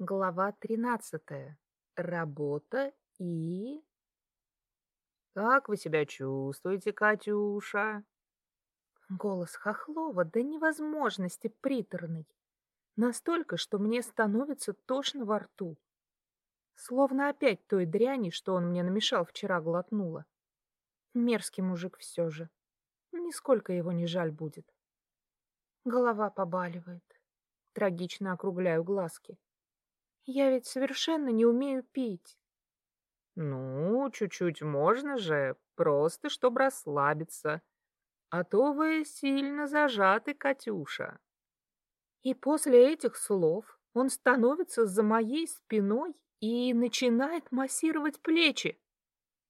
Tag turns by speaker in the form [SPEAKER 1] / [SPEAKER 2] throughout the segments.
[SPEAKER 1] Глава тринадцатая. Работа и... «Как вы себя чувствуете, Катюша?» Голос Хохлова до невозможности приторный. Настолько, что мне становится тошно во рту. Словно опять той дряни, что он мне намешал вчера, глотнула. Мерзкий мужик все же. Нисколько его не жаль будет. Голова побаливает. Трагично округляю глазки. Я ведь совершенно не умею пить.
[SPEAKER 2] Ну, чуть-чуть можно же, просто чтобы расслабиться. А то вы сильно зажаты, Катюша.
[SPEAKER 1] И после этих слов он становится за моей спиной и начинает массировать плечи.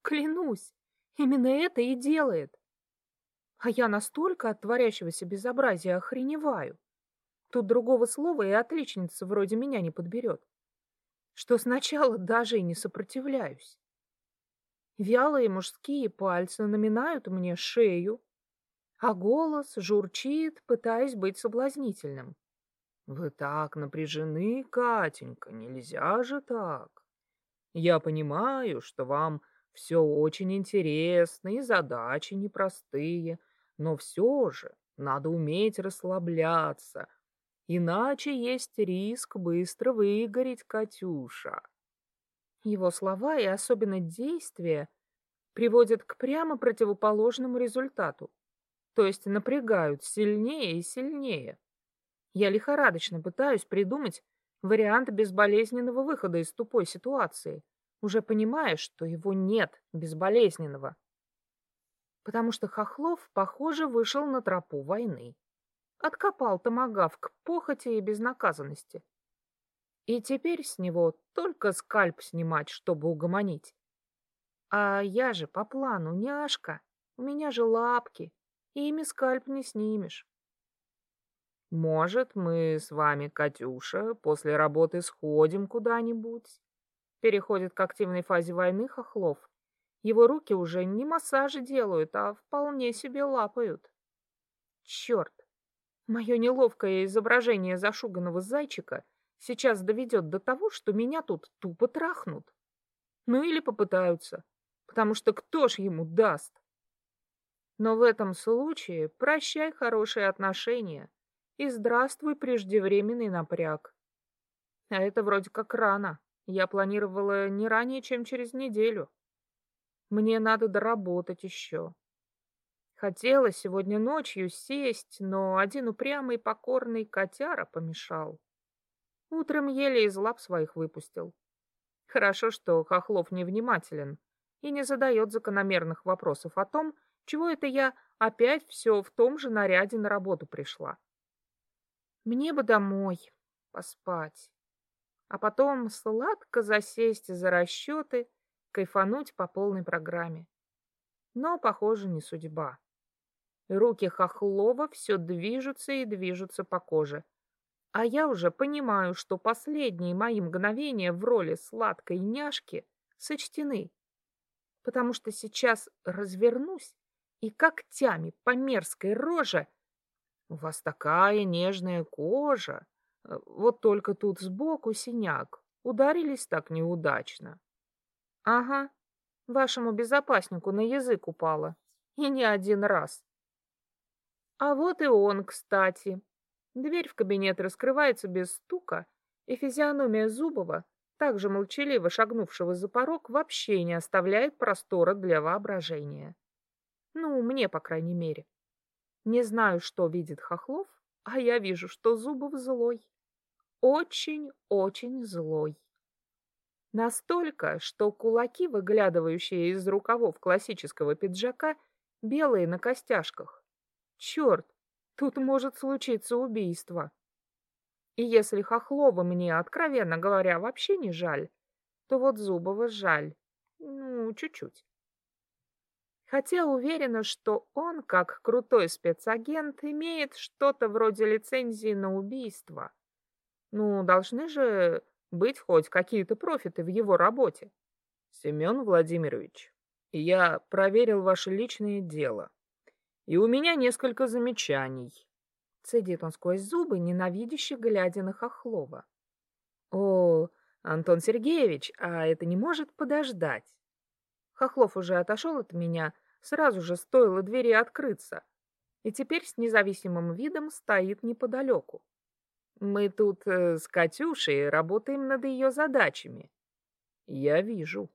[SPEAKER 1] Клянусь, именно это и делает. А я настолько от творящегося безобразия охреневаю. Тут другого слова и отличница вроде меня не подберет что сначала даже и не сопротивляюсь. Вялые мужские пальцы наминают мне шею, а голос журчит, пытаясь быть соблазнительным.
[SPEAKER 2] «Вы так напряжены, Катенька, нельзя же так. Я понимаю, что вам все очень интересно и задачи непростые, но все же надо уметь расслабляться, Иначе есть риск быстро выгореть, Катюша.
[SPEAKER 1] Его слова и особенно действия приводят к прямо противоположному результату, то есть напрягают сильнее и сильнее. Я лихорадочно пытаюсь придумать вариант безболезненного выхода из тупой ситуации, уже понимая, что его нет безболезненного. Потому что Хохлов, похоже, вышел на тропу войны. Откопал томагавк похоти и безнаказанности. И теперь с него только скальп снимать, чтобы угомонить. А я же по плану няшка, у меня же лапки, и ими скальп не снимешь.
[SPEAKER 2] Может, мы с вами, Катюша, после работы сходим куда-нибудь?
[SPEAKER 1] Переходит к активной фазе войны Хохлов. Его руки уже не массажи делают, а вполне себе лапают. Черт, Мое неловкое изображение зашуганного зайчика сейчас доведет до того, что меня тут тупо трахнут. Ну или попытаются, потому что кто ж ему даст? Но в этом случае прощай хорошие отношения и здравствуй преждевременный напряг. А это вроде как рано. Я планировала не ранее, чем через неделю. Мне надо доработать еще. Хотела сегодня ночью сесть, но один упрямый покорный котяра помешал. Утром еле из лап своих выпустил. Хорошо, что Хохлов невнимателен и не задает закономерных вопросов о том, чего это я опять все в том же наряде на работу пришла. Мне бы домой, поспать, а потом сладко засесть за расчеты, кайфануть по полной программе. Но, похоже, не судьба. Руки Хохлова все движутся и движутся по коже. А я уже понимаю, что последние мои мгновения в роли сладкой няшки сочтены. Потому что сейчас развернусь и когтями по мерзкой роже... У вас такая нежная кожа. Вот только тут сбоку синяк. Ударились так неудачно. Ага, вашему безопаснику на язык упала. И не один раз. А вот и он, кстати. Дверь в кабинет раскрывается без стука, и физиономия Зубова, также молчаливо шагнувшего за порог, вообще не оставляет простора для воображения. Ну, мне, по крайней мере. Не знаю, что видит Хохлов, а я вижу, что Зубов злой. Очень-очень злой. Настолько, что кулаки, выглядывающие из рукавов классического пиджака, белые на костяшках, Черт, тут может случиться убийство. И если Хохлова мне, откровенно говоря, вообще не жаль, то вот Зубова жаль. Ну, чуть-чуть. Хотя уверена, что он, как крутой спецагент, имеет что-то вроде лицензии на убийство. Ну, должны же быть хоть какие-то профиты в его работе.
[SPEAKER 2] Семен Владимирович, я проверил ваше личное дело. И у меня несколько замечаний.
[SPEAKER 1] Цедит он сквозь зубы, ненавидяще глядя на Хохлова. О, Антон Сергеевич, а это не может подождать? Хохлов уже отошел от меня, сразу же стоило двери открыться, и теперь с независимым видом стоит неподалеку. Мы тут э, с Катюшей работаем над ее задачами. Я вижу.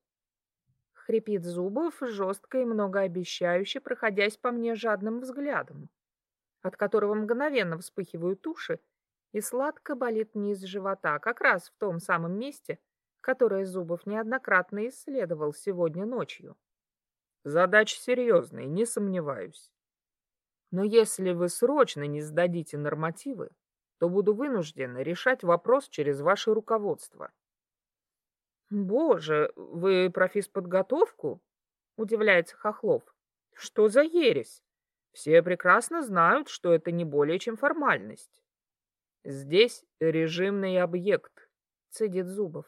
[SPEAKER 1] Хрипит Зубов, жестко и многообещающе, проходясь по мне жадным взглядом, от которого мгновенно вспыхивают уши, и сладко болит низ живота, как раз в том самом месте, которое Зубов неоднократно исследовал сегодня ночью. Задача серьезная, не сомневаюсь. Но если вы срочно не сдадите нормативы, то буду вынужден решать вопрос через ваше руководство. Боже, вы про физподготовку? Удивляется Хохлов. Что за ересь? Все прекрасно знают, что это не более чем формальность. Здесь режимный объект, цедит Зубов.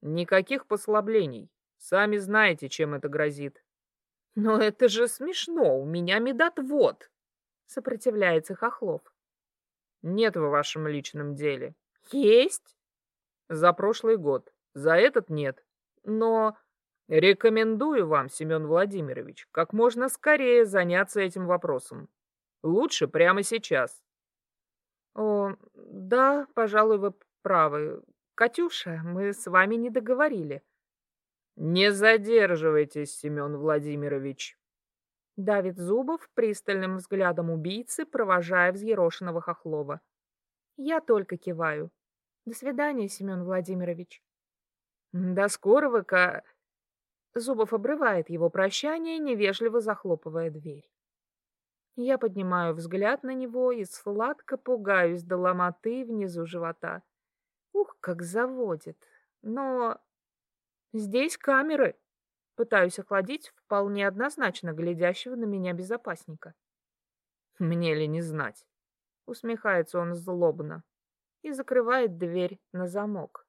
[SPEAKER 1] Никаких послаблений. Сами знаете, чем это грозит. Но это же смешно, у меня медотвод, сопротивляется Хохлов. Нет в вашем личном деле. Есть? За прошлый год. За этот нет. Но рекомендую вам, Семен Владимирович, как можно скорее заняться этим вопросом. Лучше прямо сейчас. О, да, пожалуй, вы правы. Катюша, мы с вами не договорили. Не задерживайтесь, Семен Владимирович. Давид Зубов пристальным взглядом убийцы, провожая взъерошенного Хохлова. Я только киваю. До свидания, Семен Владимирович. До скорого, ка... Зубов обрывает его прощание, невежливо захлопывая дверь. Я поднимаю взгляд на него и сладко пугаюсь до ломоты внизу живота. Ух, как заводит. Но здесь камеры. Пытаюсь охладить вполне однозначно глядящего на меня безопасника. Мне ли не знать? Усмехается он злобно и закрывает дверь на замок.